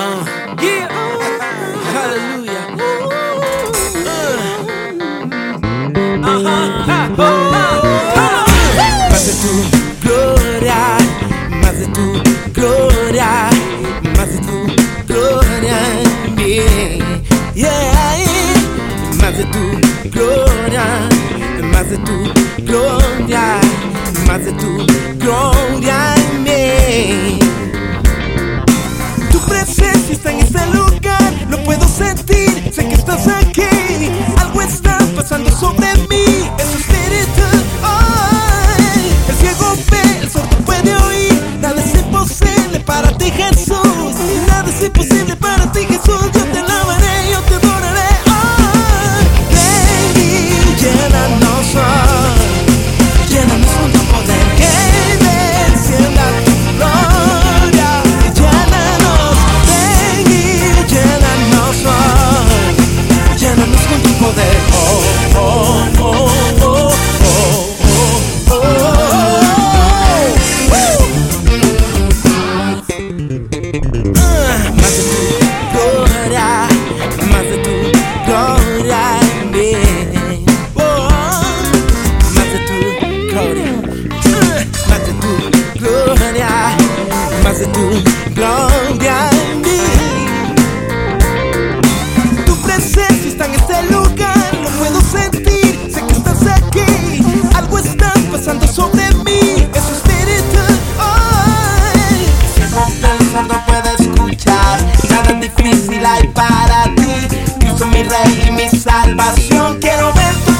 Uh, yeah. Hallelujah. Uh, uh-huh. Gloria, más de más tu gloria, yeah, yeah. Más de tu gloria pasando sobre mí, es tu espíritu. Ay, el ciego ve, el sordo puede oír. Nada es imposible para ti, Jesús. Nada es imposible gloria, más tu gloria mi salvación. Quiero ver